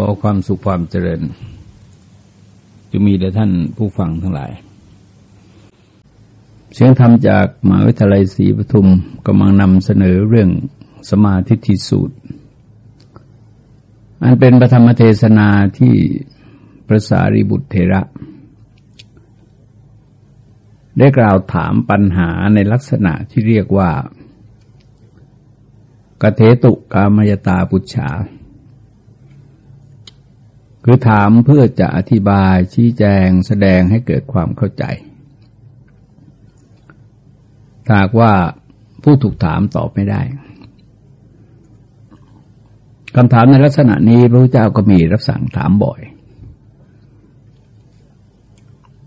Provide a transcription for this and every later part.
อความสุขความเจริญจะมีแด่ท่านผู้ฟังทั้งหลาย เสียงธรรมจากมหาวิทยาลัยศรีปทุมกำลังนำเสนอเรื่องสมาธิทิสูตร อันเป็นปฐมเทศนาที่พระสารีบุตรเทระ ได้กล่าวถามปัญหาในลักษณะที่เรียกว่ากเทตุกามยตาปุจฉา คือถามเพื่อจะอธิบายชี้แจงแสดงให้เกิดความเข้าใจหากว่าผู้ถูกถามตอบไม่ได้คำถามในลักษณะนี้พระพุทธเจ้าก็มีรับสั่งถามบ่อย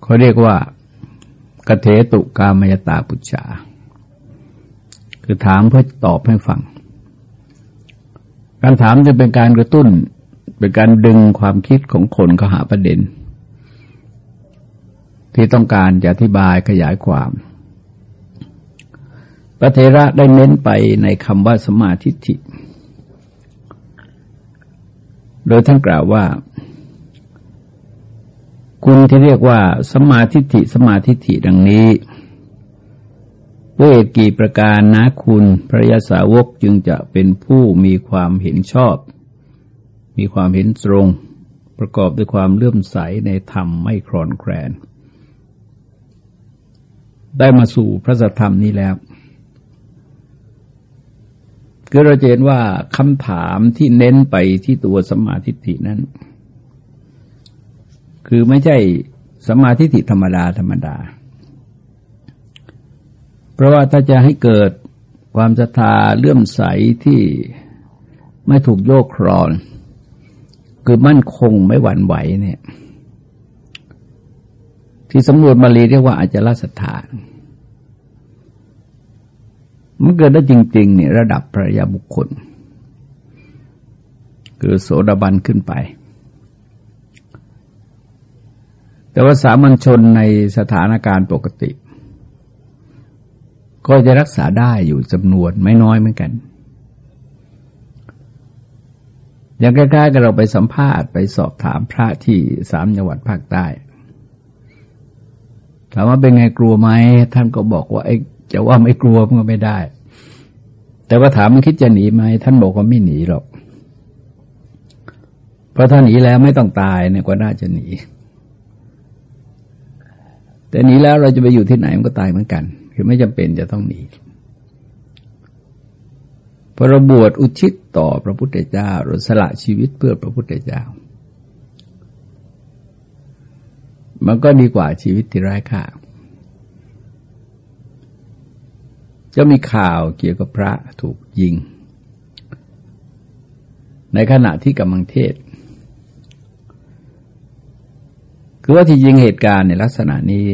เขาเรียกว่ากเทตุกามยตาปุจฉาคือถามเพื่อตอบให้ฟัง การถามจะเป็นการกระตุ้น เป็นการดึงความคิดของคนเข้าหาประเด็น ที่ต้องการจะอธิบายขยายความ พระเทระได้เน้นไปในคำว่าสมาธิิโดยท่านกล่าวว่า คุณที่เรียกว่าสมาธิิสมาธิิดังนี้ด้วยกี่ประการนะคุณพระยาสาวกจึงจะเป็นผู้มีความเห็นชอบ มีความเห็นตรง ประกอบด้วยความเลื่อมใสในธรรมไม่คลอนแคลน ได้มาสู่พระสัทธรรมนี้แล้วคือเราเห็นว่าคำถามที่เน้นไปที่ตัวสมาธิินั้น คือไม่ใช่สมาธิิธรรมดาธรรมดา เพราะว่าถ้าจะให้เกิดความศรัทธาเลื่อมใสที่ไม่ถูกโยกครอน คือมั่นคงไม่หวั่นไหวเนี่ย ที่สำรวจมาลีเรียกว่าอาจจะลสถานมันเกิดได้จริง ๆ เนี่ยระดับพระยาบุคคล คือโสดาบันขึ้นไป แต่ว่าสามัญชนในสถานการณ์ปกติ ก็จะรักษาได้อยู่จำนวนไม่น้อยเหมือนกัน อย่างใกล้ๆกับเราไปสัมภาษณ์ไปสอบถามพระที่สามจังหวัดภาคใต้ถามว่าเป็นไงกลัวไหมท่านก็บอกว่าไอ้จะว่าไม่กลัวมันก็ไม่ได้ แต่ว่าถามมันคิดจะหนีไหมท่านบอกว่าไม่หนีหรอก เพราะถ้าหนีแล้วไม่ต้องตายเนี่ยก็น่าจะหนี แต่หนีแล้วเราจะไปอยู่ที่ไหนมันก็ตายเหมือนกัน คือไม่จำเป็นจะต้องหนี พอเราบวชอุทิศต่อพระพุทธเจ้าเราสละชีวิตเพื่อพระพุทธเจ้า มันก็ดีกว่าชีวิตที่ไร้ค่าจะมีข่าวเกี่ยวกับพระถูกยิง ในขณะที่กำลังเทศ คือว่าที่ยิงเหตุการณ์ในลักษณะนี้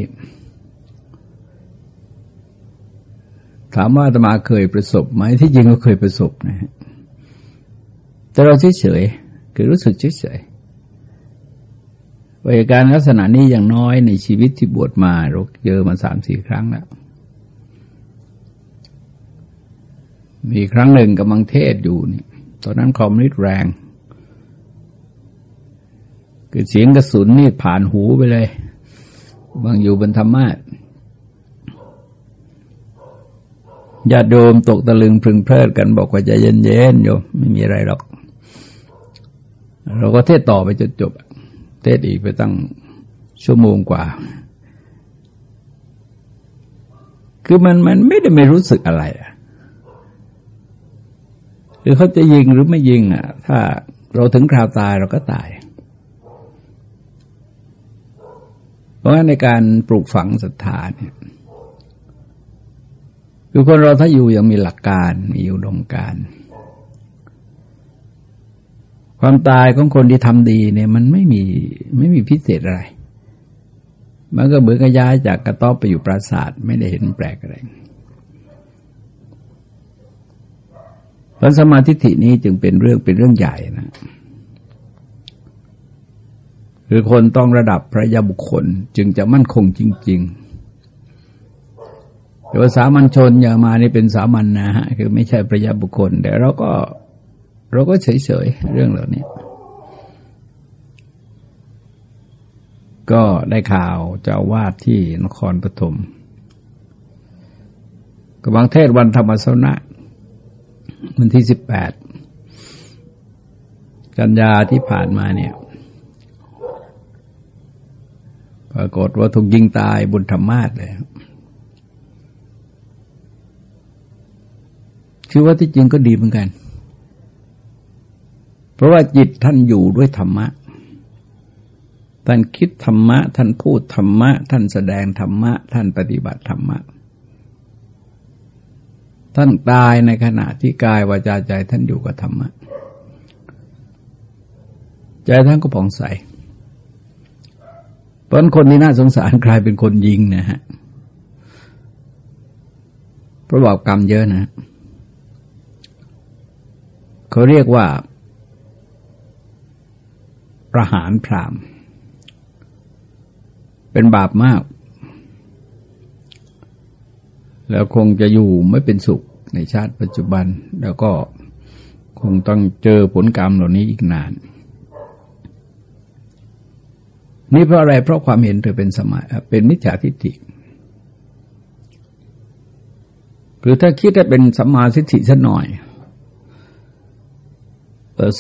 ถามว่าตมาเคยประสบไหมที่จริงก็เคยประสบนะฮะแต่เราเฉยๆคือรู้สึกเฉยๆเหตุการณ์ลักษณะนี้อย่างน้อยในชีวิตที่บวชมาเราเจอมาสามสี่ครั้งแล้ว มีครั้งหนึ่งกำลังเทศอยู่นี่ตอนนั้นคอมมิวนิสต์แรง คือเสียงกระสุนนี่ผ่านหูไปเลย บางอยู่บนธรรมะ ญาติโยมตกตะลึงพึงเพลิดกันบอกว่าจะเย็นๆโยมไม่มีอะไรหรอก เราก็เทศต่อไปจนจบ เทศอีกไปตั้งชั่วโมงกว่า คือมันมันไม่ได้ไม่รู้สึกอะไรอะคือเขาจะยิงหรือไม่ยิงอะ ถ้าเราถึงคราวตายเราก็ตาย เพราะฉะนั้นในการปลูกฝังศรัทธาเนี่ย คือคนเราถ้าอยู่ยังมีหลักการมีอุดมการ ความตายของคนที่ทำดีเนี่ย มันไม่มีไม่มีพิเศษอะไร มันก็เบื่อกระย้ายจากกระต๊อบไปอยู่ปราสาทไม่ได้เห็นแปลกอะไรพระสมาธิินี้จึงเป็นเรื่องเป็นเรื่องใหญ่นะคือคนต้องระดับพระยาบุคคลจึงจะมั่นคงจริง ๆ แต่ว่าสามัญชนอย่ามานี่เป็นสามัญนนะฮะคือไม่ใช่ประยาบุคคล แต่เราก็เราก็เฉยๆเรื่องเหล่านี้ก็ได้ข่าวเจ้าวาดที่นครปฐมกำลังเทศวันธรรมสนะวันที่สิบแปดกันยาที่ผ่านมาเนี่ยปรากฏว่าถูกยิงตายบนธรรมาสเลย คือว่าที่จริงก็ดีเหมือนกัน เพราะว่าจิตท่านอยู่ด้วยธรรมะ ท่านคิดธรรมะ ท่านพูดธรรมะ ท่านแสดงธรรมะ ท่านปฏิบัติธรรมะ ท่านตายในขณะที่กายวาจาใจท่านอยู่กับธรรมะ ใจท่านก็ผ่องใสเพราะคนที่น่าสงสารกลายเป็นคนยิงนะฮะเพราะบาปกรรมเยอะนะ เขาเรียกว่า ประหารพรามเป็นบาปมาก แล้วคงจะอยู่ไม่เป็นสุขในชาติปัจจุบัน แล้วก็คงต้องเจอผลกรรมเหล่านี้อีกนาน นี่เพราะอะไรเพราะความเห็นเธอเป็นสมัยเป็นมิจฉาทิฏฐิคือถ้าคิดว่าเป็นสัมมาทิฏฐิสักหน่อย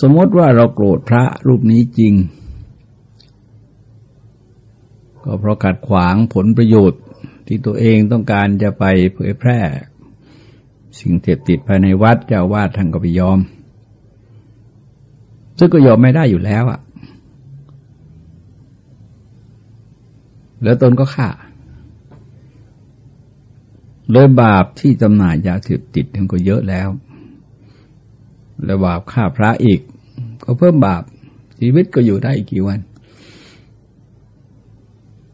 สมมติว่าเราโกรธพระรูปนี้จริง ก็เพราะขัดขวางผลประโยชน์ที่ตัวเองต้องการจะไปเผยแพร่ สิ่งเสพติดภายในวัดเจ้าวาดท่านก็ไปยอม ซึ่งก็ยอมไม่ได้อยู่แล้วอะแล้วตนก็ฆ่าเลยบาปที่จำหน่ายยาเสพติดมันก็เยอะแล้ว แล้วบาปฆ่าพระอีก ก็เพิ่มบาปชีวิตก็อยู่ได้อีกกี่วัน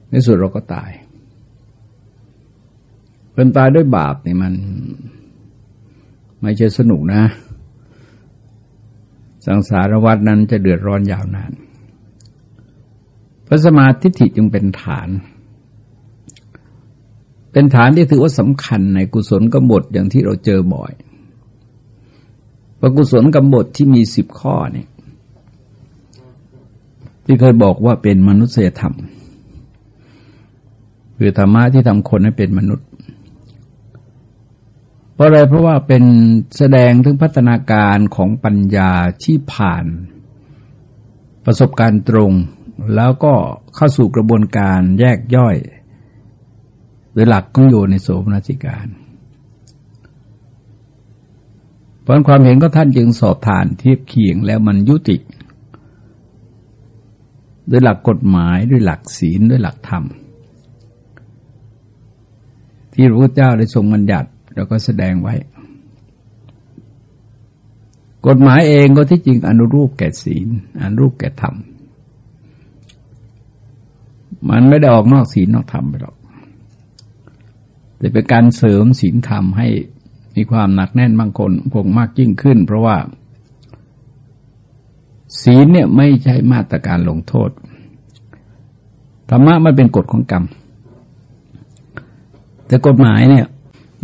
ในสุดเราก็ตายเป็นตายด้วยบาปนี่มัน ไม่ใช่สนุกนะ สังสารวัฏนั้นจะเดือดร้อนยาวนานพระสมาธิฐิจึงเป็นฐาน เป็นฐานที่ถือว่าสำคัญในกุศลกำบทอย่างที่เราเจอบ่อย พระกุศลกำบทที่มีสิบข้อเนี่ยที่เคยบอกว่าเป็นมนุษยธรรม คือธรรมะที่ทำคนให้เป็นมนุษย์ เพราะอะไรเพราะว่าเป็นแสดงถึงพัฒนาการของปัญญาที่ผ่าน ประสบการณ์ตรง แล้วก็เข้าสู่กระบวนการแยกย่อยโดยหลักของโยในโสมนัสิการเพ ราะความเห็นก็ท่านจึงสอบทานเทียบเคียงแล้วมันยุติ ด้วยหลักกฎหมายด้วยหลักศีลด้วยหลักธรรม ที่พระพุทธเจ้าได้ทรงบัญญัติแล้วก็แสดงไว้ กฎหมายเองก็ที่จริงอนุรูปแก่ศีลอนุรูปแก่ธรรม มันไม่ได้ออกนอกศีลนอกธรรมไปหรอกแต่เป็นการเสริมศีลธรรมให้ มีความหนักแน่นบางคนคงมากยิ่งขึ้น เพราะว่า ศีลเนี่ยไม่ใช่มาตรการลงโทษธรรมะมันเป็นกฎของกรรม แต่กฎหมายเนี่ย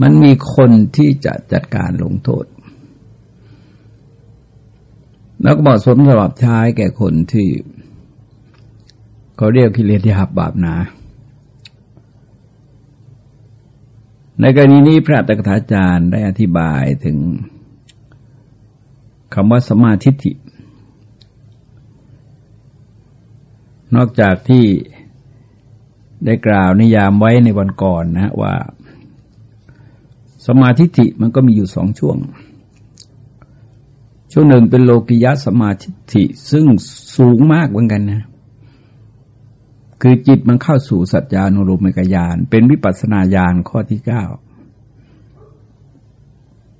มันมีคนที่จะจัดการลงโทษ แล้วก็บอกสมสำหรับใช้แก่คนที่เขาเรียกกิเลสที่หับบาปหนา ในกรณีนี้พระตถาจารย์ได้อธิบายถึงคำว่าสมาธิินอกจากที่ได้กล่าวนิยามไว้ในวันก่อนนะว่า สมาธิิมันก็มีอยู่สองช่วง ช่วงหนึ่งเป็นโลกิยะสมาธิิซึ่งสูงมากเหมือนกันนะ คือจิตมันเข้าสู่สัจจานุรูปมกญาณเป็นวิปัสนาญาณข้อที่เก้า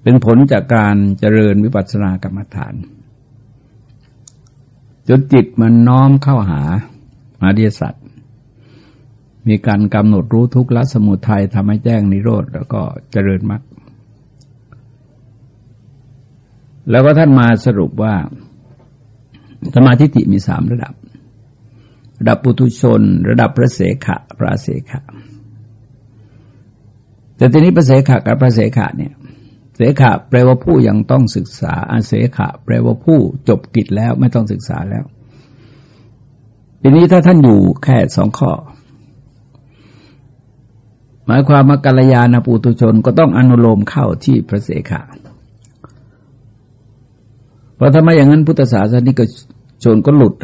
เป็นผลจากการเจริญวิปัสสนากรรมฐาน จนจิตมันน้อมเข้าหาอาเดียสัตว์มีการกำหนดรู้ทุกข์ละสมุทัยทำให้แจ้งนิโรธแล้วก็เจริญมรรคแล้วก็ท่านมาสรุปว่าสมาธิมีสามระดับ ระดับปุถุชน ระดับพระเสขะพระเสขะ แต่ทีนี้พระเสขะกับพระเสขะเนี่ยเสขะแปลว่าผู้ยังต้องศึกษาอาเสขะแปลว่าผู้จบกิจแล้วไม่ต้องศึกษาแล้ว ทีนี้ถ้าท่านอยู่แค่สองข้อ หมายความว่ากัลยาณปุตุชนก็ต้องอนุโลมเข้าที่พระเสขาเพราะถ้าไม่อย่างนั้นพุทธศาสนิกชนก็หลุด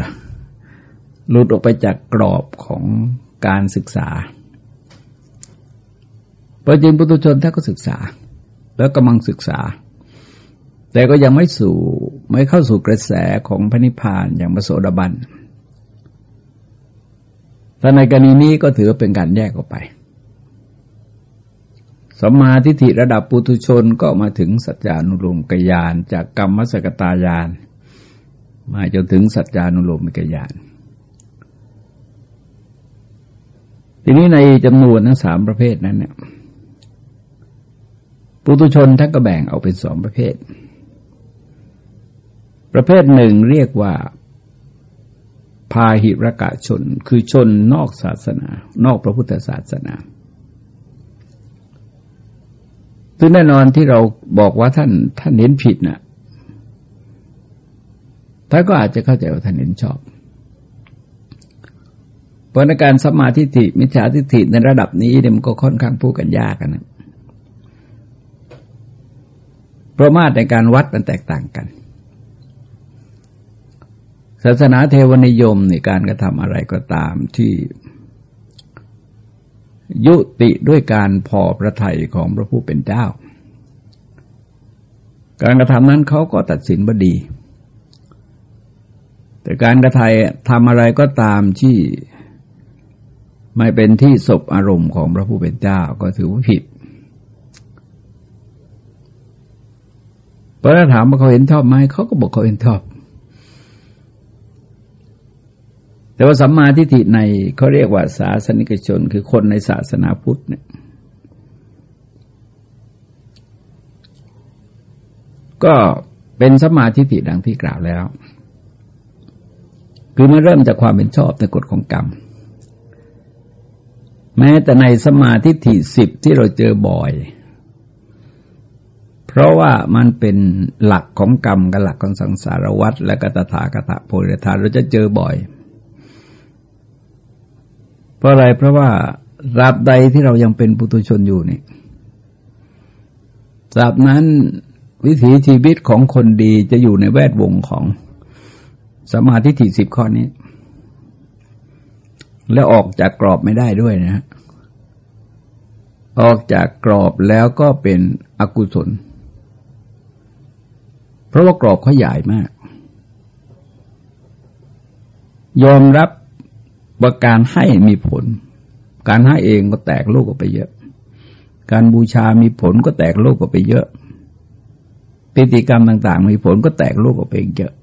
หลุดออกไปจากกรอบของการศึกษาเพราะจริงปุตุชนท่านก็ศึกษา แล้วกำลังศึกษา แต่ก็ยังไม่สู่ไม่เข้าสู่กระแสของพระนิพพานอย่างพระโสดาบันแต่ในกรณีนี้ก็ถือเป็นการแยกออกไปสมาธิฐิระดับปุถุชนก็มาถึงสัจจานุโลมกยาน จากกรรมสกตายาน มาจนถึงสัจจานุโลมกยาน ทีนี้ในจำนวนทั้งสามประเภทนั้นเนี่ยปุถุชนท่านก็แบ่งออกเป็นสองประเภท ประเภทหนึ่งเรียกว่า พาหิรกะชน คือชนนอกศาสนา นอกพระพุทธศาสนาซึ่งแน่นอนที่เราบอกว่าท่านท่านเห็นผิดนะ่ะท่านก็อาจจะเข้าใจว่าท่านเห็นชอบ เพราะในการสมาธิิมิจฉาทิฏฐิในระดับนี้เนี่ยมันก็ค่อนข้างพูดกันยากนะปราะมาทในการวัดมันแตกต่างกัน ศาสนาเทวนิยมในการกระทำอะไรก็ตามที่ยุติด้วยการพอพระทัยของพระผู้เป็นเจ้า การกระทำนั้นเขาก็ตัดสินว่าดี แต่การกระทำทำอะไรก็ตามที่ ไม่เป็นที่ศพอารมณ์ของพระผู้เป็นเจ้าก็ถือว่าผิดพอถ้าถามว่าเขาเห็นชอบไหมเขาก็บอกเขาเห็นชอบ แต่ว่าสัมมาทิฏฐิในเขาเรียกว่าศาสนิกชน คือคนในศาสนาพุทธเนี่ยก็เป็นสัมมาทิฏฐิดังที่กล่าวแล้ว คือมันเริ่มจากความเป็นชอบในกฎของกรรม แม้แต่ในสมาธิฐิสิบที่เราเจอบ่อย เพราะว่ามันเป็นหลักของกรรมกับหลักของสังสารวัฏและกตถาคตโพธิธาเราจะเจอบ่อย เพราะอะไรเพราะว่าราบใดที่เรายังเป็นปุถุชนอยู่นี่ราบนั้นวิถีชีวิตของคนดีจะอยู่ในแวดวงของสมาธิถิสิบข้อนี้ แล้วออกจากกรอบไม่ได้ด้วยนะ ออกจากกรอบแล้วก็เป็นอกุศล เพราะว่ากรอบเขาใหญ่มาก ยอมรับว่าการให้มีผล การให้เองก็แตกโลกออกไปเยอะ การบูชามีผลก็แตกโลกออกไปเยอะพิธีกรรมต่าง ๆ มีผลก็แตกโลกออกไปเยอะ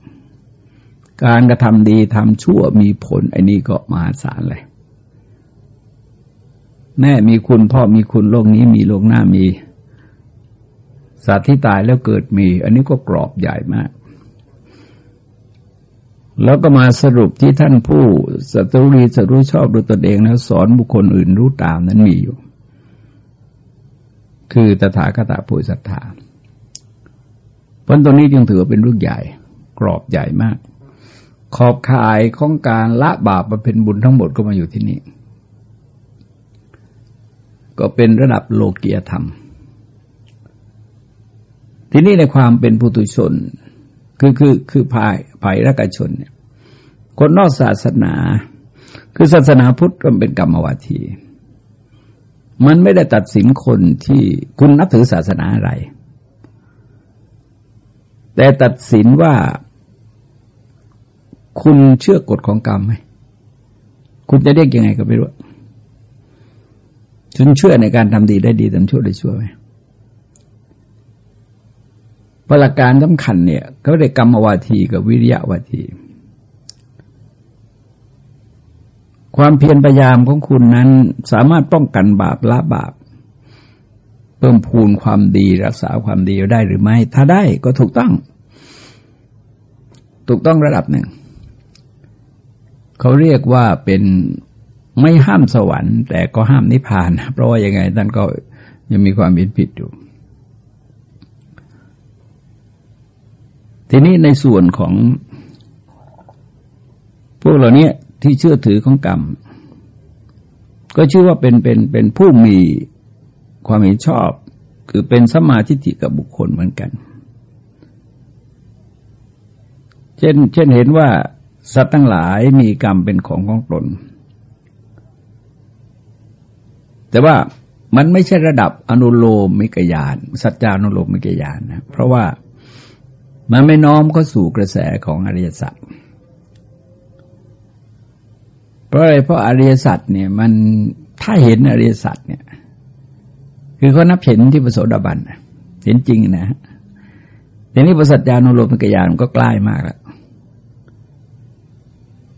การกระทำดีทำชั่วมีผลไอ้นี่ก็มหาศาลเลย แม่มีคุณพ่อมีคุณโลกนี้มีโลกหน้ามี สัตว์ที่ตายแล้วเกิดมี อันนี้ก็กรอบใหญ่มาก แล้วก็มาสรุปที่ท่านผู้สัตรีสรู้ชอบดูตนเองแล้วสอนบุคคลอื่นรู้ตามนั้นมีอยู่ คือตถาคตผู้ศรัทธาเพราะตรงนี้จึงถือเป็นรุ่นใหญ่ กรอบใหญ่มาก ขอบขายของการละบาปมาเป็นบุญทั้งหมดก็มาอยู่ที่นี่ ก็เป็นระดับโลกียธรรม ทีนี้ในความเป็นปุตุชน คือคือคือภายภายรักชนเนี่ยคนนอกศาสนา คือศาสนาพุทธมันเป็นกรรมวาที มันไม่ได้ตัดสินคนที่คุณนับถือศาสนาอะไร แต่ตัดสินว่า คุณเชื่อกฎของกรรมไหม คุณจะเรียกยังไงก็ไม่รู้คุณเชื่อในการทำดีได้ดีทำชั่วได้ชั่วไหมประหลักการสำคัญเนี่ยเขาเรียกกรรมวาทีกับวิริยะวาที ความเพียรพยายามของคุณนั้นสามารถป้องกันบาปละบาป เพิ่มพูนความดีรักษาความดีได้หรือไม่ ถ้าได้ก็ถูกต้อง ถูกต้องระดับหนึ่ง เขาเรียกว่าเป็นไม่ห้ามสวรรค์ แต่ก็ห้ามนิพพาน เพราะว่ายังไงท่านก็ยังมีความผิดผิดอยู่ทีนี้ในส่วนของ พวกเหล่านี้ที่เชื่อถือของกรรม ก็ชื่อว่าเป็นเป็นเป็นผู้มีความเห็นชอบ คือเป็นสมาธิิกับบุคคลเหมือนกัน เช่น เช่นเห็นว่า สัตว์ทั้งหลายมีกรรมเป็นของของตน แต่ว่ามันไม่ใช่ระดับอนุโลมมิกยาน สัจจานุโลมมิกยานนะ เพราะว่ามันไม่น้อมเข้าสู่กระแสของอริยสัจ เพราะอะไร เพราะอริยสัจเนี่ยมันถ้าเห็นอริยสัจเนี่ย คือเขานับเห็นที่ประโสดาบันเห็นจริงนะทีนี้ประสัจญานุโลมมิกยานก็ใกล้มากแล้ว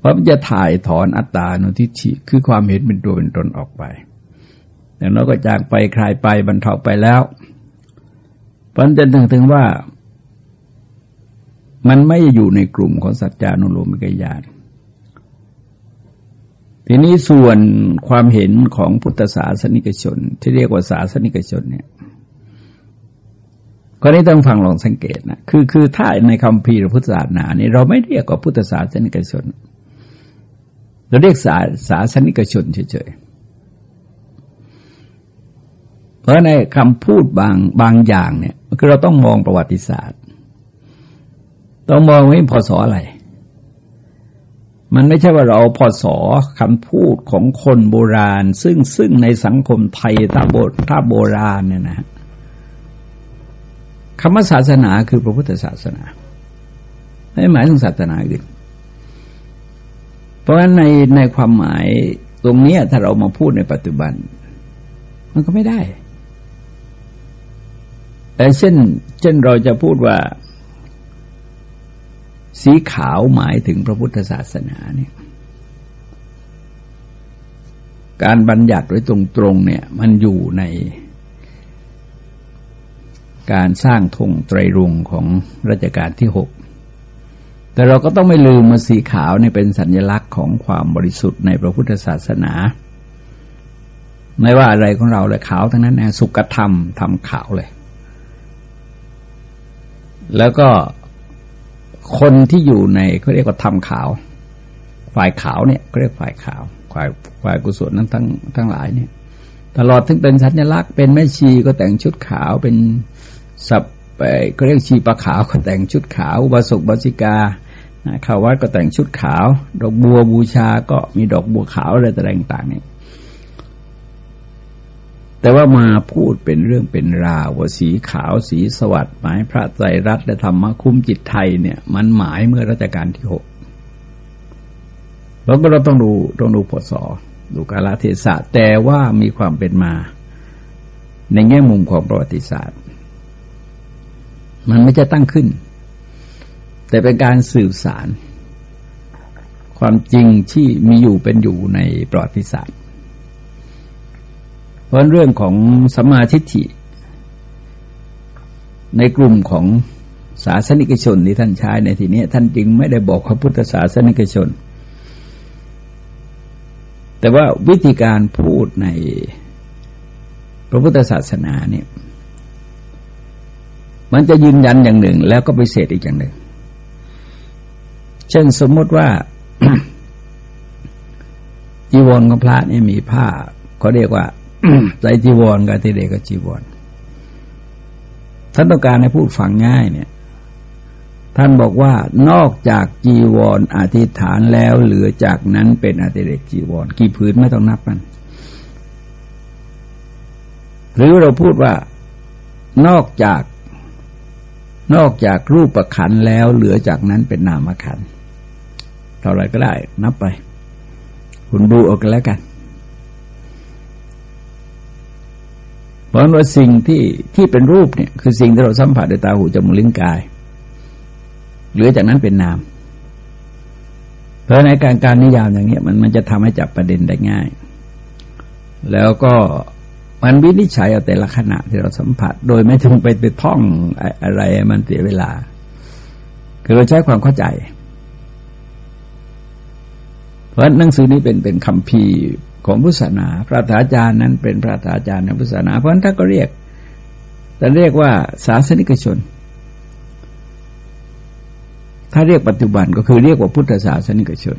เพราะมันจะถ่ายถอนอัตตาโนทิชิคือความเห็นเป็นตัวเป็นตนออกไปแต่เราก็จากไปคลายไปบรรเทาไปแล้วพันจะถึงถึงว่า มันไม่อยู่ในกลุ่มของสัจจานุโลมิกยานทีนี้ส่วนความเห็นของพุทธศาสนิกชน ที่เรียกว่าศาสนิกชนเนี่ยก็นี้ต้องฟังลองสังเกตนะคือคือถ้าในคำพีรพุทธศาสนาเนี่ยเราไม่เรียกว่าพุทธศาสนิกชน เราเรียกศาศาสนิกชนเฉยๆ เพราะในคำพูดบางบางอย่างเนี่ยคือเราต้องมองประวัติศาสตร์ ต้องมองว่าพศอะไร มันไม่ใช่ว่าเราพอสอคำพูดของคนโบราณ ซึ่งซึ่งในสังคมไทยถ้าโบถ้าโบราณเนี่ยนะคำว่าศาสนาคือพระพุทธศาสนา ไม่หมายถึงศาสนาอื่น เพราะฉะนั้นในในความหมายตรงนี้ถ้าเรามาพูดในปัจจุบัน มันก็ไม่ได้แต่เช่น เช่นเราจะพูดว่า สีขาวหมายถึงพระพุทธศาสนาเนี่ยการบัญญัติไว้ตรงๆเนี่ย มันอยู่ในการสร้างธงไตรรงของรัชกาลที่หก แต่เราก็ต้องไม่ลืมมาสีขาวเนี่ยเป็นสัญลักษณ์ของความบริสุทธิ์ในพระพุทธศาสนา ไม่ว่าอะไรของเราเลยขาวทั้งนั้นนะสุกธรรมทำขาวเลย แล้วก็คนที่อยู่ในเขาเรียกว่าทำขาว ฝ่ายขาวเนี่ยเขาเรียกฝ่ายขาว ฝ่ายฝ่ายกุศลนั้นทั้งทั้งหลายเนี่ย ตลอดถึงเป็นสัญลักษณ์เป็นแม่ชีก็แต่งชุดขาวเป็นสับ ก็เรียกชีปะขาวก็แต่งชุดขาวบาสุกบาสิกาเข้าวัดก็แต่งชุดขาว ดอกบัวบูชาก็มีดอกบัวขาวอะไรต่างๆเนี่ยแต่ว่ามาพูดเป็นเรื่องเป็นราวว่าสีขาวสีสวัสดิ์หมายพระไตรรัตและธรรมคุ้มจิตไทยเนี่ย มันหมายเมื่อรัชกาลที่หกเราก็เราต้องดูต้องดูพศดูกาลเทศะแต่ว่ามีความเป็นมา ในแง่มุมของประวัติศาสตร์ มันไม่จะตั้งขึ้น แต่เป็นการสื่อสาร ความจริงที่มีอยู่เป็นอยู่ในประวัติศาสตร์ เพราะเรื่องของสมาธิฐิ ในกลุ่มของศาสนิกชนที่ท่านใช้ในที่นี้ท่านจึงไม่ได้บอกว่าพุทธศาสนิกชน แต่ว่าวิธีการพูดในพระพุทธศาสนาเนี่ย มันจะยืนยันอย่างหนึ่ง แล้วก็ไปเสดอีกอย่างหนึ่ง เช่นสมมติว่าจีวรของพระเนี่ยมีผ้าเขาเรียกว่าใส่จีวรกับที่เด็กก็จีวรท่านต้องการให้พูดฟังง่ายเนี่ย ท่านบอกว่านอกจากจีวรอธิษฐานแล้วเหลือจากนั้นเป็นอธิเดกจีวรกี่ผืนไม่ต้องนับมัน หรือเราพูดว่านอกจาก นอกจากรูปประขันแล้วเหลือจากนั้นเป็นนามขันเท่าไรก็ได้ นับไป คุณดูเอากันแล้วกัน เพราะว่าสิ่งที่ที่เป็นรูปเนี่ย คือสิ่งที่เราสัมผัสด้วยตาหูจมูกลิ้นกาย เหลือจากนั้นเป็นนาม เพราะในการการนิยามอย่างนี้มันมันจะทำให้จับประเด็นได้ง่าย แล้วก็ มันวินิจฉัยเอาแต่ละขณะที่เราสัมผัส โดยไม่ถึงไปไปท่องอะไรมันเสียเวลา คือเราใช้ความเข้าใจ เพราะหนังสือนี้เป็นเป็นคำพีของพุทธศาสนา พระธาจารย์นั้นเป็นพระธาจารย์ในพุทธศาสนา เพราะนั้นท่านก็เรียกแต่เรียกว่าศาสนิกชน ถ้าเรียกปัจจุบันก็คือเรียกว่าพุทธศาสนิกชน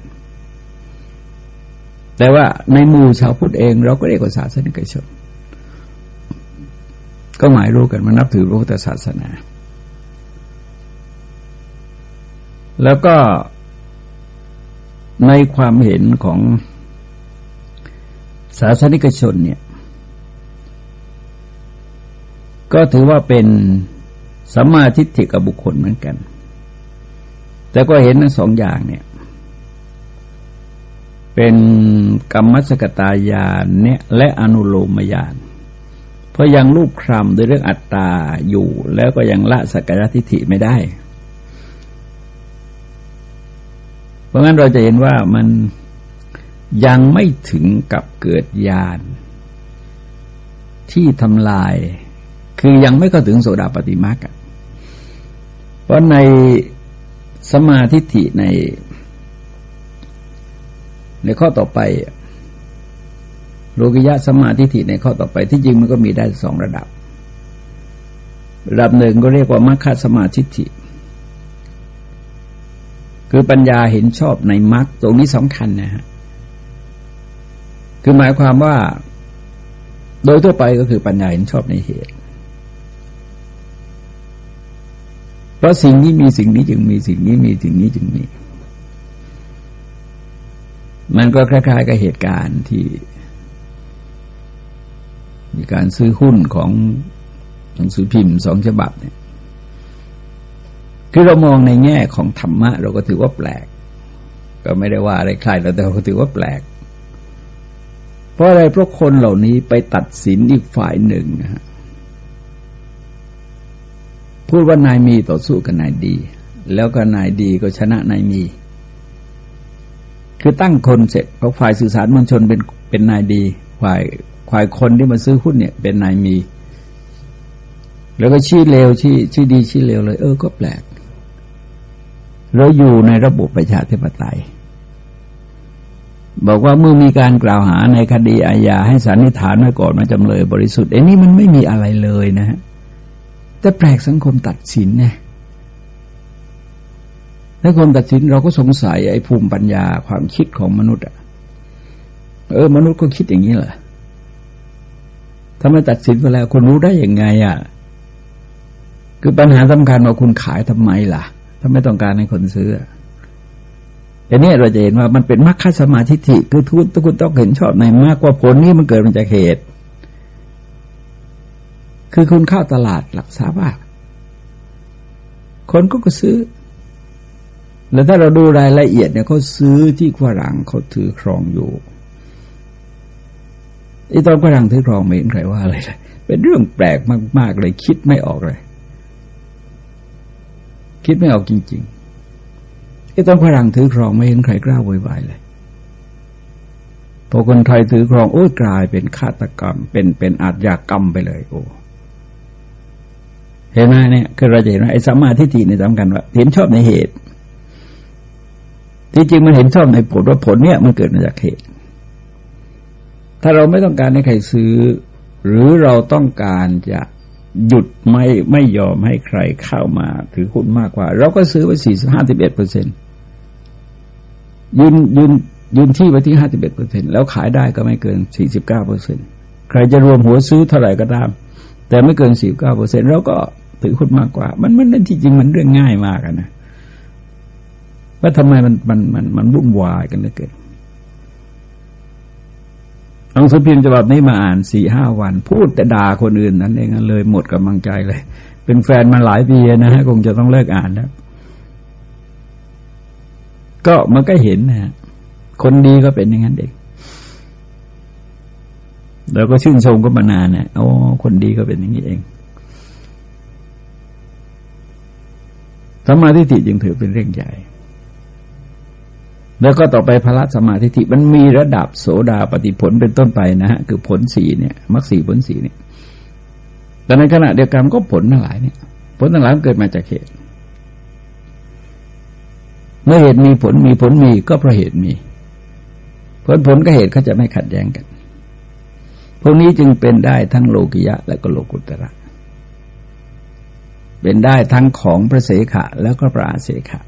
แต่ว่าในหมู่ชาวพุทธเอง เราก็เรียกว่าศาสนิกชน ก็หมายรู้กันมานับถือพระพุทธศาสนา แล้วก็ในความเห็นของศาสนิกชนเนี่ย ก็ถือว่าเป็นสัมมาทิฏฐิกับบุคคลเหมือนกัน แต่ก็เห็นทั้งสองอย่างเนี่ย เป็นกรรมสกตายานเนี่ยและอนุโลมยานเเพราะยังรูปครำโดยเรื่องอัตตาอยู่ แล้วก็ยังละสกยทิฏฐิไม่ได้ เพราะงั้นเราจะเห็นว่ามันยังไม่ถึงกับเกิดญาณที่ทำลาย คือยังไม่ก็ถึงโสดาปฏิมาคเพราะในสมาธิิใน ในข้อต่อไป โลกิยะสมาธิฐิในข้อต่อไปที่จริงมันก็มีได้สองระดับ ระดับหนึ่งก็เรียกว่ามัคคสมาธิฐิคือปัญญาเห็นชอบในมรรคตรงนี้สำคัญนะฮะคือหมายความว่า โดยทั่วไปก็คือปัญญาเห็นชอบในเหตุ เพราะสิ่งนี้มีสิ่งนี้จึงมีสิ่งนี้มีสิ่งนี้จึงมี มันก็คล้ายๆกับเหตุการณ์ที่ มีการซื้อหุ้นของหนังสือพิมพ์สองฉบับเนี่ยคือเรามองในแง่ของธรรมะ เราก็ถือว่าแปลก ก็ไม่ได้ว่าอะไรใครเราแต่เราถือว่าแปลก เพราะอะไรเพราะคนเหล่านี้ไปตัดสินอีกฝ่ายหนึ่งนะฮะพูดว่านายมีต่อสู้กับนายดี แล้วก็นายดีก็ชนะนายมี คือตั้งคนเสร็จเพราะฝ่ายสื่อสารมวลชนเป็นเป็นนายดีฝ่าย ฝ่ายคนที่มาซื้อหุ้นเนี่ย เป็นนายมี แล้วก็ชี้เลวชี้ชี้ดีชี้เลวเลย เออก็แปลกเราอยู่ในระบบประชาธิปไตย บอกว่าเมื่อมีการกล่าวหาในคดีอาญาให้สันนิษฐานไว้ก่อนมาจำเลยบริสุทธิ์ไอ้นี่มันไม่มีอะไรเลยนะฮะแต่แปลกสังคมตัดสินนี่ยถ้าคนตัดสินเราก็สงสัยไอ้ภูมิปัญญาความคิดของมนุษย์อะเออ มนุษย์ก็คิดอย่างนี้เหรอ ทำไมตัดสินไปแล้วคุณรู้ได้ยังไงอะ คือปัญหาสำคัญว่าคุณขายทำไมล่ะ ถ้าไม่ต้องการให้คนซื้อแต่นี้เราจะเห็นว่ามันเป็นมรรคสมาธิิคือทุกทุกต้องเห็นชอบในมากกว่าผลนี้มันเกิดมาจากเหตุ คือคุณเข้าตลาดหลักทรัพย์คนก็ก็ซื้อ แล้วถ้าเราดูรายละเอียดเนี่ยเขาซื้อที่ฝรั่งเขาถือครองอยู่ ไอ้ตอนฝรั่งถือครองไม่เห็นใครว่าอะไรเลย เป็นเรื่องแปลกมาก ๆ เลย คิดไม่ออกเลย คิดไม่ออกจริงๆไอ้ตอนฝรั่งถือครองไม่เห็นใครกล้าโวยวายเลยพอคนไทยถือครองโอ้กลายเป็นฆาตกรรม เป็นเป็นอาชญากรรมไปเลย โอ้เห็นไหมเนี่ยคือเราจะเห็นว่าไอ้สัมมาทิฏฐิในสำคัญว่า เห็นชอบในเหตุ ที่จริงมันเห็นชอบในผลว่าผลเนี่ยมันเกิดมาจากเหตุ ถ้าเราไม่ต้องการให้ใครซื้อ หรือเราต้องการจะหยุดไม่ไม่ยอมให้ใครเข้ามาถือหุ้นมากกว่า เราก็ซื้อไว้สี่สห้าสิบเอ็ดเปอร์เซ็นต์ยืนยืนยืนที่ไว้ที่ห้าสิบเอ็ดเปอร์เซ็นแล้วขายได้ก็ไม่เกินสี่สิบเก้าเปอร์เซ็นใครจะรวมหัวซื้อเท่าไหร่ก็ตาม แต่ไม่เกินสี่เก้าเปอร์เซ็นเราก็ถือหุ้นมากกว่า มันมันนั่นที่จริงมันเรื่องง่ายมากนะว่าทำไมมันมันมันมันวุ่นวายกันเหลือเกิน หนังสือพิมพ์ฉบับนี้มาอ่านสี่ห้าวัน พูดแต่ด่าคนอื่นนั้นเองเลยหมดกำลังใจเลย เป็นแฟนมาหลายปีนะฮะคงจะต้องเลิกอ่านแล้ว ก็มันก็เห็นนะคนดีก็เป็นอย่างนั้นเองเราก็ชื่นชมก็มานานนะโอ้คนดีก็เป็นอย่างนี้เองสมาธิิจึงถือเป็นเรื่องใหญ่ แล้วก็ต่อไปพระสมาธิิมันมีระดับโสดาปฏิผลเป็นต้นไปนะฮะคือผลสีเนี่ยมรรคสีผลสีเนี่ยแต่ในขณะเดียวกันก็ผลทั้งหลายเนี่ย ผลทั้งหลายเกิดมาจากเหตุ เมื่อเหตุมีผลมีผลมีก็เพราะเหตุมี ผลผลกับเหตุเขาจะไม่ขัดแย้งกัน พวกนี้จึงเป็นได้ทั้งโลกิยะ และก็โลกุตระ เป็นได้ทั้งของพระเสขะแล้วก็พระอาเสขะ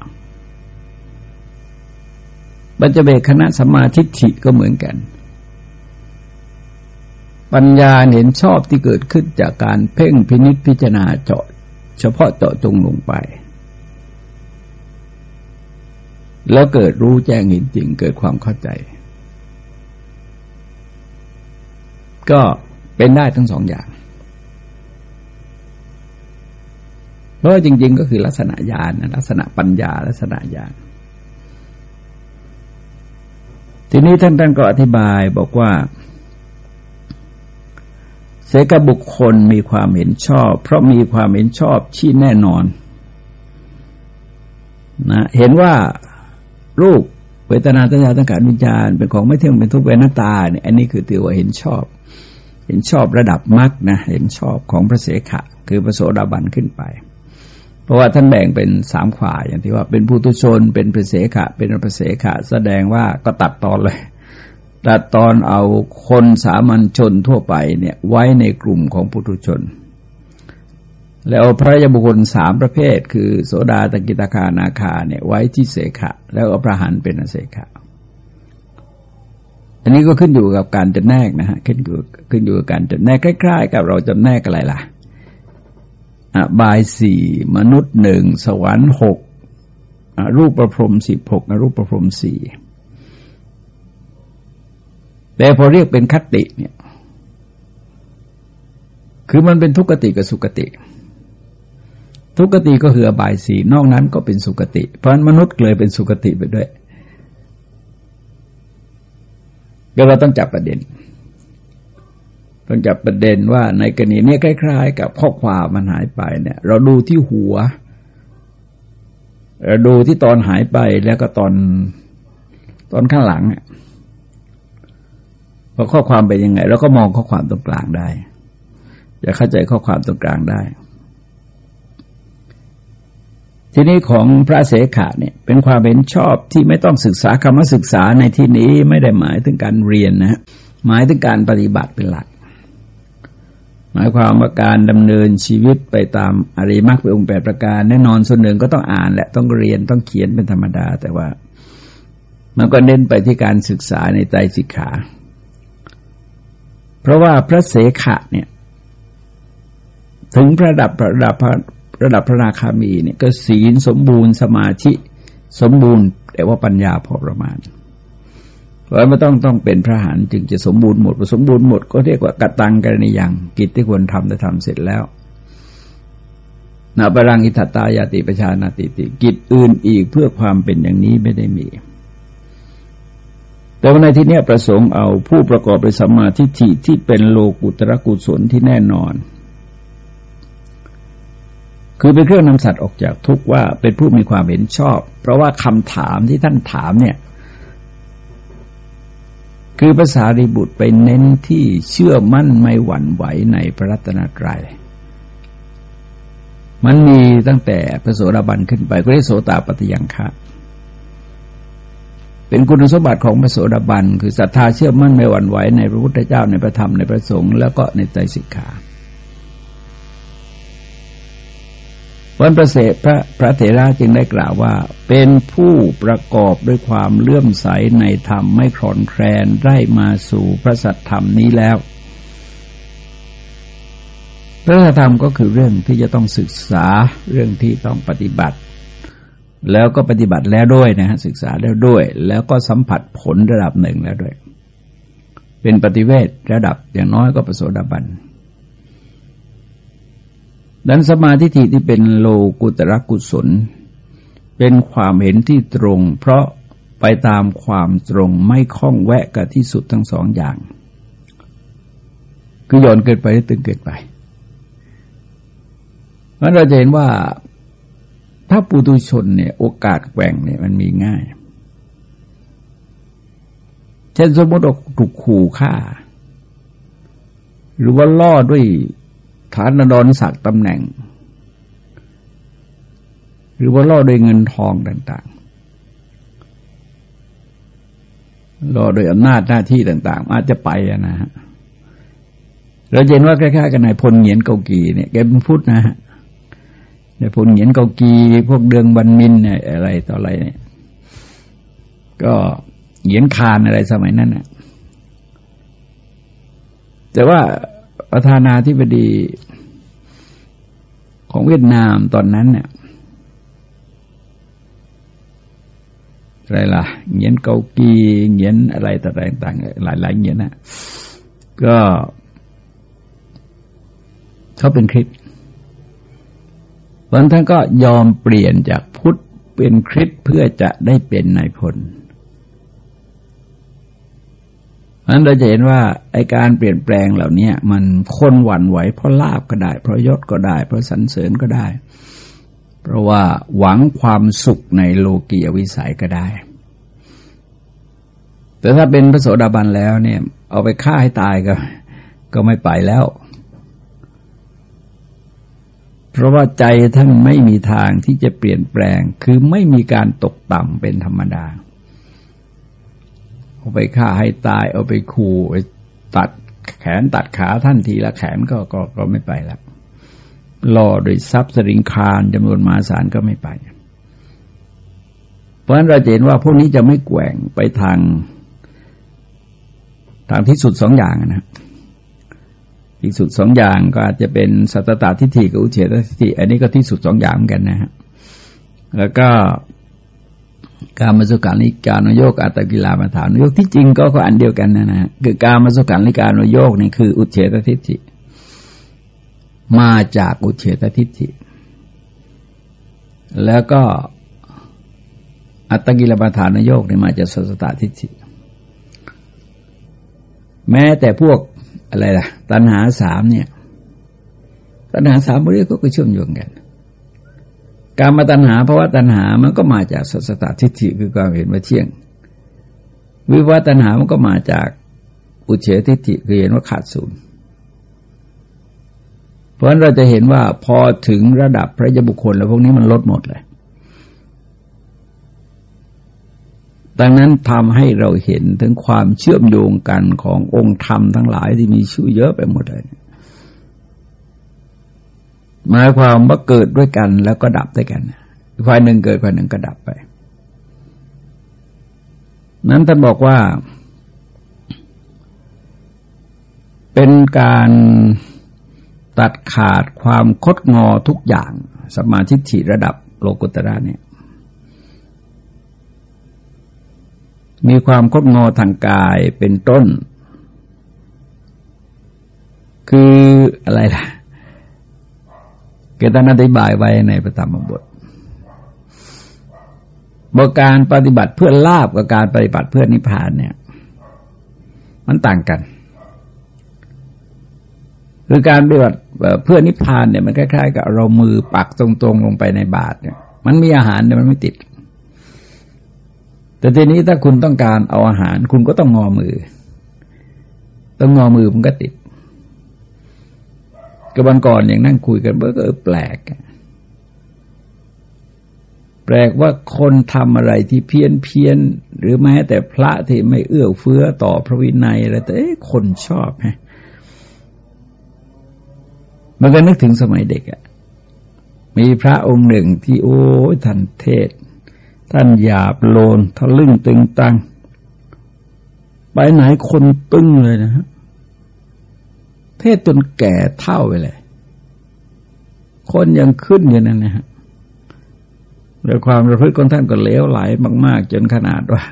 ปัญจเบกคณะสมาธิฐิก็เหมือนกัน ปัญญาเห็นชอบที่เกิดขึ้นจากการเพ่งพินิจพิจารณาเจาะ เฉพาะเจาะจงลงไป แล้วเกิดรู้แจ้งเห็นจริงเกิดความเข้าใจ ก็เป็นได้ทั้งสองอย่างเพราะจริง ๆ ก็คือลักษณะญาณลักษณะปัญญาลักษณะญาณ ทีนี้ท่านท่านก็อธิบายบอกว่า เสกบุคคลมีความเห็นชอบ เพราะมีความเห็นชอบที่แน่นอนนะเห็นว่ารูปเวทนาตัญญาตังการวิญญาณเป็นของไม่เที่ยงเป็นทุกข์เป็นหน้าตาเนี่ยอันนี้คือถือว่าเห็นชอบ เห็นชอบระดับมรรคนะเห็นชอบของพระเสขะ คือพระโสดาบันขึ้นไป เพราะว่าท่านแบ่งเป็นสามฝ่ายอย่างที่ว่าเป็นผู้ตุชน เป็นเปเสขะ เป็นอภเสขะ แสดงว่าก็ตัดตอนเลย ตัดตอนเอาคนสามัญชนทั่วไปเนี่ยไว้ในกลุ่มของปุถุชน แล้วพระยบุคคลสามประเภท คือโสดาตกิตาคานาคาเนี่ยไว้ที่เสขะ แล้วก็พระหันเป็นอเสขะอันนี้ก็ขึ้นอยู่กับการจำแนกนะฮะขึ้นอยู่ขึ้นอยู่กับการจำแนกใกล้ๆกับเราจำแนกอะไรล่ะ บายสี่มนุษย์หนึ่งสวรรค์หกรูปประพรมสิบหกรูปประพรมสี่แต่พอเรียกเป็นคติเนี่ย คือมันเป็นทุกขติกับสุกติ ทุกขติก็คือบายสีนอกนั้นก็เป็นสุกติ เพราะมนุษย์เลยเป็นสุกติไปด้วยก็เราต้องจับประเด็น ต้องจับประเด็นว่าในกรณีนี้คล้าย ๆ กับข้อความมันหายไปเนี่ย เราดูที่หัวเราดูที่ตอนหายไปแล้วก็ตอนตอนข้างหลังเนี่ยพอข้อความเป็นยังไงเราก็มองข้อความตรงกลางได้จะเข้าใจข้อความตรงกลางได้ ทีนี้ของพระเสขะเนี่ย เป็นความเห็นชอบที่ไม่ต้องศึกษาคำว่าศึกษาในที่นี้ไม่ได้หมายถึงการเรียนนะหมายถึงการปฏิบัติเป็นหลัก หมายความว่าการดำเนินชีวิตไปตามอริมักเป็นองค์แปดประการ แน่นอนส่วนหนึ่งก็ต้องอ่านแหละต้องเรียนต้องเขียนเป็นธรรมดา แต่ว่ามันก็เน้นไปที่การศึกษาในใจสิกขา เพราะว่าพระเสขะเนี่ย ถึงระดับระดับระดับพระราคามีเนี่ยก็ศีลสมบูรณ์สมาธิสมบูรณ์ แต่ว่าปัญญาพอประมาณ เพราะไม่ต้องต้องเป็นพระหานจึงจะสมบูรณ์หมดสมบูรณ์หมดก็เรียกว่ากตตังกรณียังกิจที่ควรทำได้ทำเสร็จแล้วนาบรังอิทัตตายาติประชานาติติ กิจอื่นอีกเพื่อความเป็นอย่างนี้ไม่ได้มี แต่ในที่นี้ประสงค์เอาผู้ประกอบไปสัมมาทิฏฐิที่เป็นโลกุตระกุศลที่แน่นอน คือเป็นเครื่องนำสัตว์ออกจากทุกข์ว่าเป็นผู้มีความเห็นชอบ เพราะว่าคำถามที่ท่านถามเนี่ย คือภาษาริบุตรไปเน้นที่เชื่อมั่นไม่หวั่นไหวในพระรัตนตรัย มันมีตั้งแต่พระโสดาบันขึ้นไปก็เรียกโสตาปฏิยังคะเป็นคุณสมบัติของพระโสดาบัน คือศรัทธาเชื่อมั่นไม่หวั่นไหวในพระพุทธเจ้าในพระธรรมในพระสงฆ์แล้วก็ในใจสิกขา วันประเสริฐพระพระเถระจึงได้กล่าวว่า เป็นผู้ประกอบด้วยความเลื่อมใสในธรรมไม่คลอนแคลนได้มาสู่พระสัทธรรมนี้แล้ว พระสัธรรมก็คือเรื่องที่จะต้องศึกษาเรื่องที่ต้องปฏิบัติ แล้วก็ปฏิบัติแล้วด้วยนะฮะศึกษาแล้วด้วย แล้วก็สัมผัสผลระดับหนึ่งแล้วด้วย เป็นปฏิเวทระดับอย่างน้อยก็ประโสดาบัน ดันสมาธิที่เป็นโลกุตระกุศล เป็นความเห็นที่ตรง เพราะไปตามความตรงไม่คล้องแวะกับที่สุดทั้งสองอย่าง คือย้อนเกิดไปหรือตึงเกิดไปเพราะเราจะเห็นว่าถ้าปุตุชนเนี่ยโอกาสแกว่งเนี่ยมันมีง่าย เช่นสมมติถูกขู่ฆ่า หรือว่าล่อด้วย ฐานดอนศักดิ์ตำแหน่ง หรือว่าล่อโดยเงินทองต่างๆล่อโดยอำนาจหน้าที่ต่าง ๆ อาจจะไปนะฮะเราเห็นว่าคล้ายๆกันนายพลเหงียนเกากีเนี่ยแกเป็นพุทธนะฮะนายพลเหงียนเกากีพวกเดืองบันมินเนี่ยอะไรต่ออะไรเนี่ยก็เหยียนคานอะไรสมัยนั้นนะแต่ว่าประธานาธิบดี ของเวียดนามตอนนั้นเนี่ยอะไรล่ะเงียนเกากีเงียนอะไรต่างต่างหลายหลายเงียนนะก็เขาเป็นคริสบางท่านก็ยอมเปลี่ยนจากพุทธเป็นคริสเพื่อจะได้เป็นนายพล นั้นเราจะเห็นว่าไอการเปลี่ยนแปลงเหล่านี้มันคนหวั่นไหวเพราะลาบก็ได้ เพราะยศก็ได้ เพราะสรรเสริญก็ได้ เพราะว่าหวังความสุขในโลกียวิสัยก็ได้ แต่ถ้าเป็นพระโสดาบันแล้วเนี่ย เอาไปฆ่าให้ตายก็ ก็ไม่ไปแล้ว เพราะว่าใจท่านไม่มีทางที่จะเปลี่ยนแปลง คือไม่มีการตกต่ำเป็นธรรมดาเอาไปฆ่าให้ตาย เอาไปขู่ตัดแขนตัดขาท่านทีละแขนก็ก็ก็ไม่ไปแล้วล่อโดยทรัพย์สริงคารจำนวนมาศาลก็ไม่ไป เพราะฉะนั้นเราเห็นว่าพวกนี้จะไม่แกว่งไปทาง ทางที่สุดสองอย่างนะที่สุดสองอย่างก็อาจจะเป็นสัสสตทิฏฐิกับอุจเฉททิฏฐิอันนี้ก็ที่สุดสองอย่างเหมือนกันนะฮะแล้วก็ การมาสุการนิการนโยกอัตกิลามาฐานโยกที่จริงก็ก็อันเดียวกันนะนะคือกามสุขัลลิกานุโยคนี่คืออุจเฉททิฏฐิมาจากอุจเฉททิฏฐิ แล้วก็อัตตกิลมถานุโยคนี่มาจากสัสสตทิฏฐิแม้แต่พวกอะไรล่ะ ตัณหาสามเนี่ย ตัณหาสามเรื่องก็เชื่อมโยงกัน การมาตัณหาเพราะว่าตัณหามันก็มาจากสัสตทิฏฐิคือความเห็นว่าเที่ยง วิวัตัณหามันก็มาจากอุเฉทิฏฐิคือเห็นว่าขาดศูนย์เพราะฉะนั้นเราจะเห็นว่าพอถึงระดับพระยบุคคล แล้วพวกนี้มันลดหมดเลย ดังนั้นทำให้เราเห็นถึงความเชื่อมโยงกันขององค์ธรรมทั้งหลายที่มีชื่อเยอะไปหมดเลย หมายความว่าเกิดด้วยกันแล้วก็ดับด้วยกันฝ่ายหนึ่งเกิดฝ่ายหนึ่งก็ดับไป นั้นท่านบอกว่า เป็นการตัดขาดความคดงอทุกอย่าง สมาธิถิระดับโลกุตระเนี่ย มีความคดงอทางกายเป็นต้น คืออะไรล่ะ เกิดท่านอธิบายไว้ในพระธรรมบทบทการปฏิบัติเพื่อลาบกับการปฏิบัติเพื่อนิพพานเนี่ย มันต่างกัน คือการปฏิบัติเพื่อนิพพานเนี่ยมันคล้ายๆ กับเรามือปักตรงๆลงไปในบาตรเนี่ย มันมีอาหารเนี่ยมันไม่ติด แต่ทีนี้ถ้าคุณต้องการเอาอาหาร คุณก็ต้องงอมือ ต้องงอมือมันก็ติด กบันก่อนอย่างนั่งคุยกันเบื่อก็แปลก แปลกว่าคนทำอะไรที่เพี้ยนเพี้ยนหรือแม้แต่พระที่ไม่เอื้อเฟื้อต่อพระวินัยอะไรแต่คนชอบฮะมันก็นึกถึงสมัยเด็กอะมีพระองค์หนึ่งที่โอ้ท่านเทศ ท่านหยาบโลนทะลึ่งตึงตัง ไปไหนคนตึ้งเลยนะฮะ ศจนแก่เท่าไปเลย คนยังขึ้นอยู่นั่นนะฮะโดยความประพฤติของท่านก็เลวไหลมาก ๆ จนขนาดว่า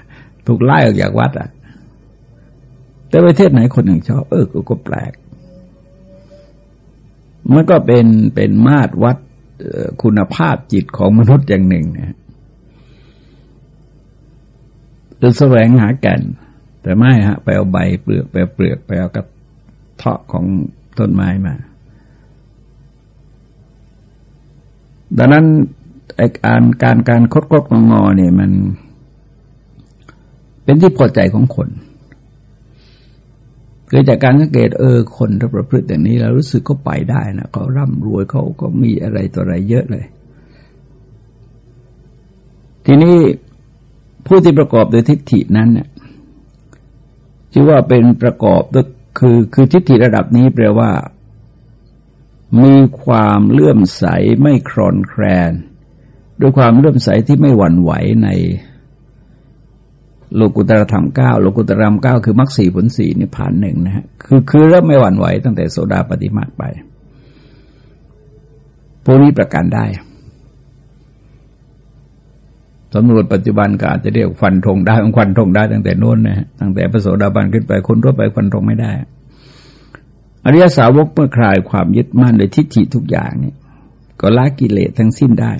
ถูกไล่ออกจากวัดอะ แต่ประเทศไหนคนยังชอบ เออก็แปลก มันก็เป็นเป็นมาตรวัดคุณภาพจิตของมนุษย์อย่างหนึ่งนะจะแสวงหาแก่น แต่ไม่ฮะ ไปเอาใบเปลือกไปเอาเปลือกไปเอากับ เทาะของต้นไม้มา ดังนั้นไอการการการคดคดงอเนี่ยมัน เป็นที่พอใจของคนเกิดจากการสังเกตเออคนถ้าประพฤติอย่างนี้เรารู้สึกเขาไปได้นะเขาร่ำรวยเขาก็มีอะไรต่ออะไรเยอะเลย ทีนี้ผู้ที่ประกอบโดยทิฏฐินั้นเนี่ยชื่อว่าเป็นประกอบด้วย คือคือทิฏฐิระดับนี้แปลว่า มีความเลื่อมใสไม่ครอนแคลนด้วยความเลื่อมใสที่ไม่หวั่นไหวในโลกุตรธรรมเก้าโลกุตรธรรมเก้าคือมรรคสี่ผลสี่นิพพานหนึ่งนะฮะคือคือเริ่มไม่หวั่นไหวตั้งแต่โสดาปฏิมาไป พวกนี้ประกันได้ สำนวนปัจจุบันก็อาจจะเรียกฟันธงได้ฟันธงได้ตั้งแต่นู้นนะฮะตั้งแต่พระโสดาบันขึ้นไปคนทั่วไปฟันธงไม่ได้ อริยสาวกเมื่อคลายความยึดมั่นในทิฏฐิทุกอย่างเนี่ยก็ละกิเลสทั้งสิ้นได้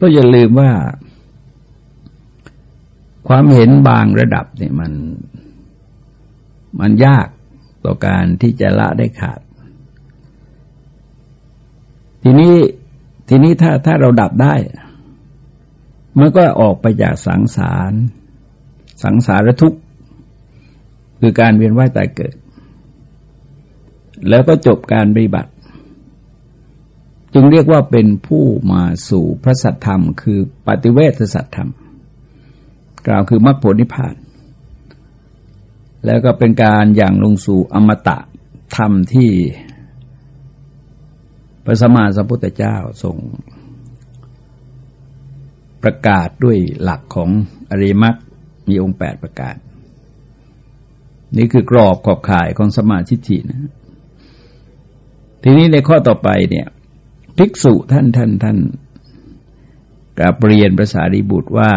ก็อย่าลืมว่า ความเห็นบางระดับเนี่ยมัน มันยากต่อการที่จะละได้ขาด ทีนี้ ทีนี้ถ้าถ้าเราดับได้ มันก็ออกไปจากสังสาร สังสารทุกข์ คือการเวียนว่ายตายเกิด แล้วก็จบการปฏิบัติ จึงเรียกว่าเป็นผู้มาสู่พระสัทธรรม คือปฏิเวทสัทธรรม กล่าวคือมรรคผลนิพพาน แล้วก็เป็นการอย่างลงสู่อมตะธรรมที่ ระสมมาสัมพุทธเจ้าทรงประกาศด้วยหลักของอริมักมีองค์แปดประกาศนี่คือกรอบขอบข่ายของสมาธิฐินะ ทีนี้ในข้อต่อไปเนี่ย ภิกษุท่านท่านท่านกราบเรียนภาษาดีบุตรว่า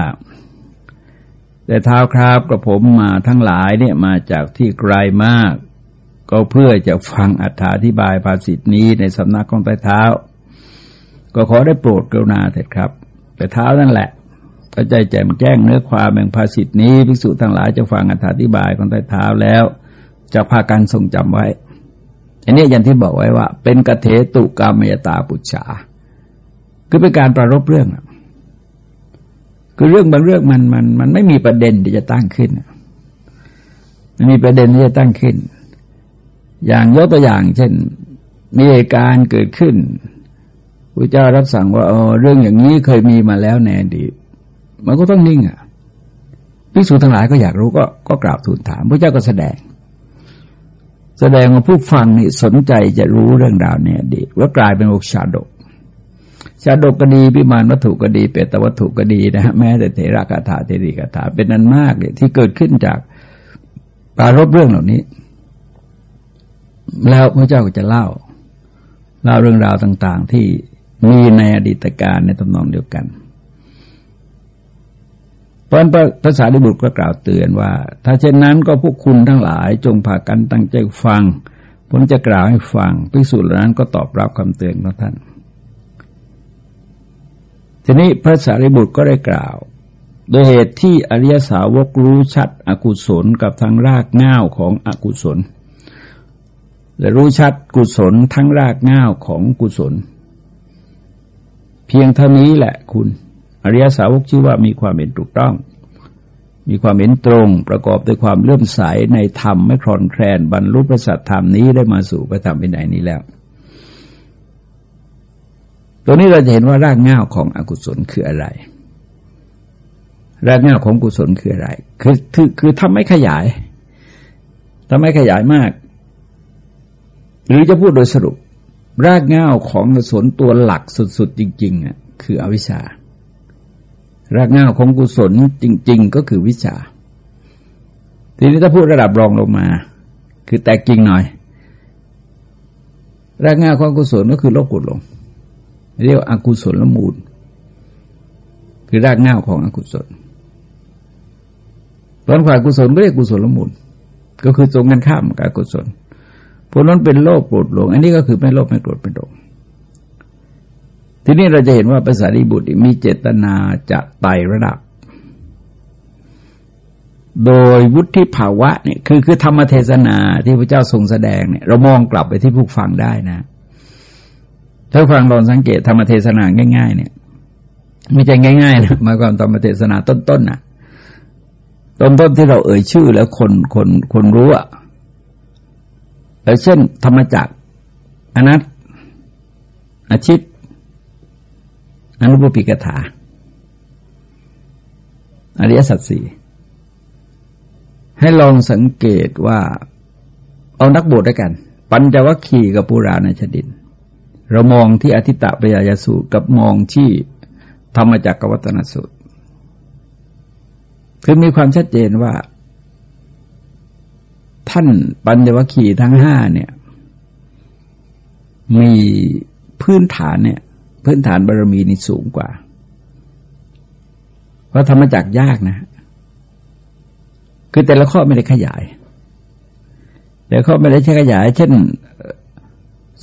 แต่เท้าครับกระผมมาทั้งหลายเนี่ยมาจากที่ไกลมาก ก็เพื่อจะฟังอธิบายภาษิตนี้ในสำนักของใต้เท้า ก็ขอได้โปรดกรุณาเถิดครับ แต่เท้านั่นแหละก็ใจแจ่มแจ้งเนื้อความแห่งภาษิตนี้ภิกษุทั้งหลายจะฟังอธิบายของใต้เท้าแล้วจะพากันทรงจำไว้ อันนี้อย่างที่บอกไว้ว่า เป็นกเทตุกรรมยตาปุจฉาคือเป็นการประรบเรื่องคือเรื่องบางเรื่องมันมันมันไม่มีประเด็นที่จะตั้งขึ้นมันมีประเด็นที่จะตั้งขึ้น อย่างยกตัวอย่าง เช่น มีเหตุการณ์เกิดขึ้นพระเจ้ารับสั่งว่าเออเรื่องอย่างนี้เคยมีมาแล้วในอดีตมันก็ต้องนิ่งอะพิสูจทั้งหลายก็อยากรู้ก็ก็กราบทูลถามพระเจ้าก็แสดง แสดงว่าผู้ฟังนี่สนใจจะรู้เรื่องราวเนี่ยดีว่ากลายเป็นอกชาดก ชาดกก็ดีพิมานวัตถุก็ดี เปตวัตถุก็ดีนะฮะแม้แต่เทระคาถาเทรีคาถาเป็นนั้นมากเลยที่เกิดขึ้นจากปารบเรื่องเหล่านี้ แล้วพระเจ้าก็จะเล่า เล่าเรื่องราวต่าง ๆ ที่มีในอดีตการในตำนองเดียวกัน เพราะภาษาดิบุตรก็กล่าวเตือนว่า ถ้าเช่นนั้นก็พวกคุณทั้งหลายจงพากันตั้งใจฟัง ผมจะกล่าวให้ฟังพิสูจน์นั้นก็ตอบรับคำเตือนของท่าน ทีนี้พระสารีบุตรก็ได้กล่าว โดยเหตุที่อริยสาวกรู้ชัดอกุศลกับทางรากง่าวของอกุศล และรู้ชัดกุศลทั้งรากง่าวของกุศล เพียงเท่านี้แหละคุณ อริยสาวกชื่อว่ามีความเห็นถูกต้อง มีความเห็นตรงประกอบด้วยความเลื่อมใสในธรรมไม่คลอนแคลนบรรลุประสัทธรรมนี้ได้มาสู่พระธรรมเป็นไหนนี้แล้ว ตัวนี้เราจะเห็นว่ารากง่าวของอกุศลคืออะไร รากง่าวของกุศลคืออะไร คือคือคือทำไม่ขยายทำไม่ขยายมาก หรือจะพูดโดยสรุป รากง่าของกุศลตัวหลักสุดๆ จริงๆอะคืออวิชชารากเง้าของกุศลจริง ๆ ก็คือวิชา ทีนี้ถ้าพูดระดับรองลงมา คือแตกจริงหน่อย รากเง้าของกุศลก็คือโลภกุศลง เรียกอกุศลละมูล คือรากเง้าของอกุศลตอนฝ่ายกุศลก็เรียกกุศลละมูล ก็คือตรงกันข้ามกับกุศล พวกนั้นเป็นโลภโกรธหลง อันนี้ก็คือไม่โลภไม่โกรธไม่หลงทีนี้เราจะเห็นว่าภาษาริบุตรมีเจตนาจะไต่ระดับ โดยวุฒิภาวะเนี่ยคือคือธรรมเทศนาที่พระเจ้าทรงแสดงเนี่ยเรามองกลับไปที่ผู้ฟังได้นะ ถ้าฟังลองสังเกตธรรมเทศนาง่าย ๆ เนี่ยไม่ใช่ง่ายๆนะมาความธรรมเทศนาต้นๆน่ะต้นๆที่เราเอ่ยชื่อแล้วคนคนคนรู้อะ เช่น ธรรมจักรอนัตอาชิตอนุปปิกถาอริยสัจสี่ให้ลองสังเกตว่าเอานักบวชด้วยกัน ปัญจวัคคีย์กับปุราณชดิน เรามองที่อธิตะปยายสูตรกับมองที่ธรรมจักรวัตนสูตร คือมีความชัดเจนว่า ท่านปัญญวคีทั้งห้าเนี่ย มีพื้นฐานเนี่ย พื้นฐานบารมีนี่สูงกว่า เพราะธรรมจักยากนะ คือแต่ละข้อไม่ได้ขยาย แต่ข้อไม่ได้ใช้ขยาย เช่น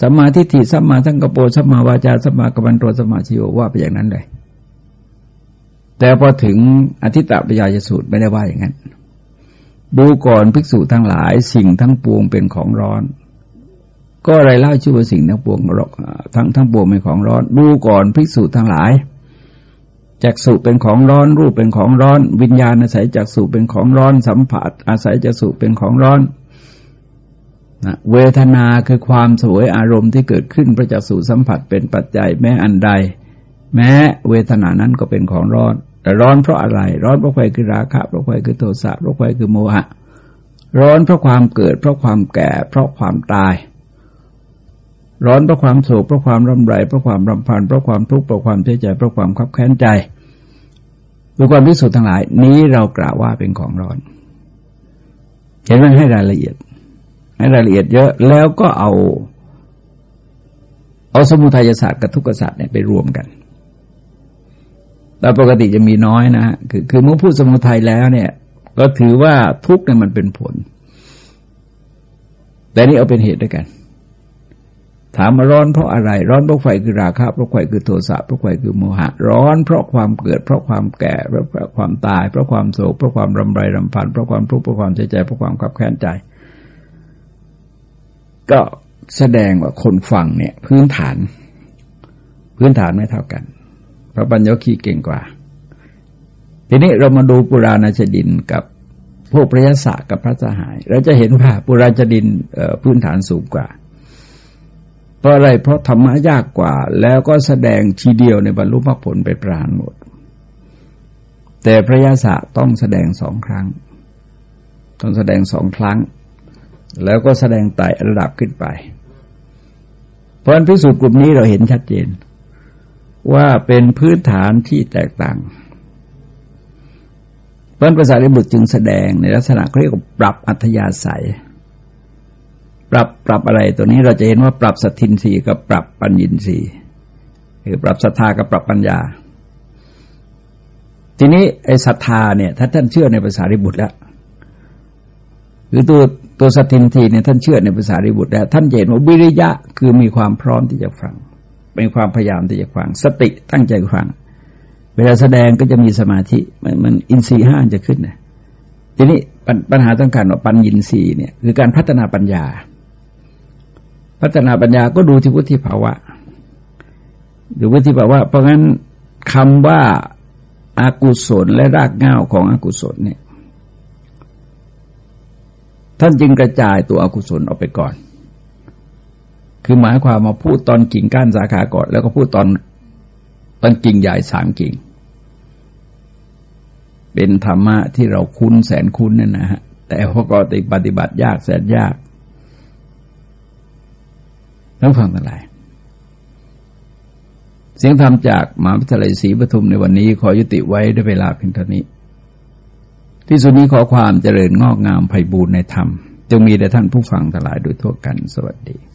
สัมมาทิฏฐิสัมมาทั้งกปรสัมมาวาจาสัมมากัมมันโตสัมมาชิโยว่าไปอย่างนั้นเลยแต่พอถึงอธิตตปยายสูตรไม่ได้ว่าอย่างนั้น ดูก่อนภิกษุทั้งหลายสิ่งทั้งปวงเป็นของร้อน ก็อะไรเล่าชื่อว่าสิ่งทั้งปวงทั้งทั้งปวงเป็นของร้อน ดูก่อนภิกษุทั้งหลายจักสุเป็นของร้อน รูปเป็นของร้อน วิญญาณอาศัยจักสุเป็นของร้อน สัมผัส อาศัยจักสุเป็นของร้อนนะเวทนาคือความสวยอารมณ์ที่เกิดขึ้นประจักษุสัมผัสเป็นปัจจัยแม้อันใด แม้เวทนานั้นก็เป็นของร้อน ร้อนเพราะอะไร ร้อนเพราะไฟคือราคะเพราะไฟคือโทสะเพราะไฟคือโมหะ ร้อนเพราะความเกิด เพราะความแก่ เพราะความตาย ร้อนเพราะความโศกเพราะความรำไรเพราะความรำพันเพราะความทุกข์เพราะความเสียใจเพราะความขับแค้นใจดูความพิสูจน์ทั้งหลาย นี้เรากล่าวว่าเป็นของร้อน เห็นไหมให้รายละเอียด ให้รายละเอียดเยอะแล้วก็เอา เอาสมุทัยศาสตร์กับทุกขศาสตร์เนี่ยไปรวมกัน แต่ปกติจะมีน้อยนะคือคือเมื่อพูดสมุทัยแล้วเนี่ย ก็ถือว่าทุกเนี่ยมันเป็นผล แต่นี่เอาเป็นเหตุด้วยกัน ถามมาร้อนเพราะอะไร ร้อนเพราะไฟคือราคะเพราะไฟคือโทสะเพราะไฟคือโมหะ ร้อนเพราะความเกิด เพราะความแก่ เพราะความตาย เพราะความโศกเพราะความรำไรรำพันเพราะความทุกข์เพราะความใจใจเพราะความขับแค้นใจ ก็แสดงว่าคนฟังเนี่ย พื้นฐาน พื้นฐานไม่เท่ากัน พระปัญญคีเก่งกว่า ทีนี้เรามาดูปุราณชดินกับพวกพระยศกับพระสหาย เราจะเห็นว่าปุราณชดินพื้นฐานสูงกว่า เพราะอะไรเพราะธรรมะยากกว่า แล้วก็แสดงทีเดียวในบรรลุมรรคผลไปปราณหมด แต่พระยศต้องแสดงสองครั้ง ต้องแสดงสองครั้ง แล้วก็แสดงไต่ระดับขึ้นไปเพราะพิสูจน์กลุ่มนี้เราเห็นชัดเจน ว่าเป็นพื้นฐานที่แตกต่างเพราะภาษาริบุตรจึงแสดงในลักษณะเรียกว่าปรับอัธยาศัย ปรับปรับอะไรตัวนี้เราจะเห็นว่าปรับสตินสีกับปรับปัญญินสีคือปรับศรัทธากับปรับปัญญา ทีนี้ไอ้ศรัทธาเนี่ยถ้าท่านเชื่อในภาษาริบุตรแล้วคือตัวตัวสตินทีเนี่ยท่านเชื่อในภาษาริบุตรแล้วท่านเห็นว่าวิริยะคือมีความพร้อมที่จะฟัง เป็นความพยายามที่จะฟัง สติตั้งใจฟัง เวลาแสดงก็จะมีสมาธิมันมันอินทรีห้าจะขึ้นนะทีนี้ปัญหาต้องการว่าปัญญินทรีย์เนี่ยคือการพัฒนาปัญญา พัฒนาปัญญาก็ดูที่วุฒิภาวะดูวุฒิภาวะเพราะงั้นคำว่าอากุศลและรากเหง้าของอกุศลเนี่ย ท่านจึงกระจายตัวอกุศลออกไปก่อน คือหมายความมาพูดตอนกิ่งก้านสาขาก่อน แล้วก็พูดตอนตอนกิ่งใหญ่สามกิ่ง เป็นธรรมะที่เราคุ้นแสนคุ้นนั่นนะฮะแต่พอก็ติปฏิบัติยากแสนยากต้องฟังทั้งหลายเสียงธรรมจากมหาวิทยาลัยศรีปทุมในวันนี้ขอยุติไว้ด้วยเวลาเพียงเท่านี้ ที่สุดนี้ขอความเจริญงอกงามไพบูรณ์ในธรรมจงมีแด่ท่านผู้ฟังทั้งหลายโดยทั่วกันสวัสดี